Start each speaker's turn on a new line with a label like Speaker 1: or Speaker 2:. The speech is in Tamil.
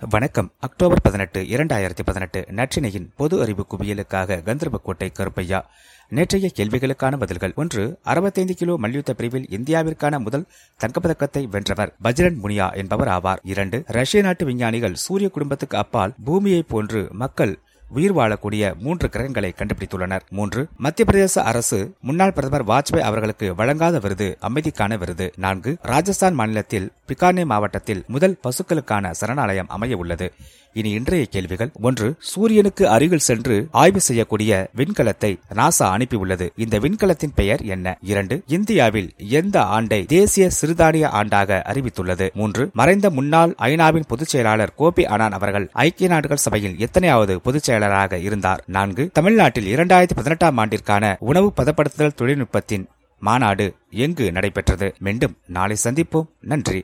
Speaker 1: வணக்கம். அக்டோபர் பதினெட்டு இரண்டாயிரத்தி பதினெட்டு நற்றினையின் பொது அறிவு குவியலுக்காக கந்தர்போட்டை கருப்பையா. நேற்றைய கேள்விகளுக்கான பதில்கள் ஒன்று அறுபத்தைந்து கிலோ மல்யுத்த பிரிவில் இந்தியாவிற்கான முதல் தங்கப்பதக்கத்தை வென்றவர் பஜ்ரன் முனியா என்பவர் ஆவார். இரண்டு ரஷ்ய நாட்டு விஞ்ஞானிகள் சூரிய குடும்பத்துக்கு அப்பால் பூமியைப் போன்று மக்கள் உயிர் வாழக்கூடிய மூன்று கிரகங்களை கண்டுபிடித்துள்ளனர். மூன்று மத்திய பிரதேச அரசு முன்னாள் பிரதமர் வாஜ்பாய் அவர்களுக்கு வழங்காத விருது அமைதிக்கான விருது. நான்கு ராஜஸ்தான் மாநிலத்தில் பிகானே மாவட்டத்தில் முதல் பசுக்களுக்கான சரணாலயம் அமைய உள்ளது. இனி இன்றைய கேள்விகள். ஒன்று சூரியனுக்கு அருகில் சென்று ஆய்வு செய்யக்கூடிய விண்கலத்தை நாசா அனுப்பியுள்ளது. இந்த விண்கலத்தின் பெயர் என்ன? இரண்டு இந்தியாவில் எந்த ஆண்டை தேசிய சிறுதானிய ஆண்டாக அறிவித்துள்ளது? மூன்று மறைந்த முன்னாள் ஐநாவின் பொதுச் செயலாளர் கோபி அனான் அவர்கள் ஐக்கிய நாடுகள் சபையில் எத்தனையாவது பொதுச் செயலராக இருந்தார். நான்கு தமிழ்நாட்டில் இரண்டாயிரத்தி பதினெட்டாம் ஆண்டிற்கான உணவு பதப்படுத்துதல் தொழில்நுட்பத்தின் மாநாடு எங்கு நடைபெற்றது? மீண்டும் நாளை சந்திப்போம். நன்றி.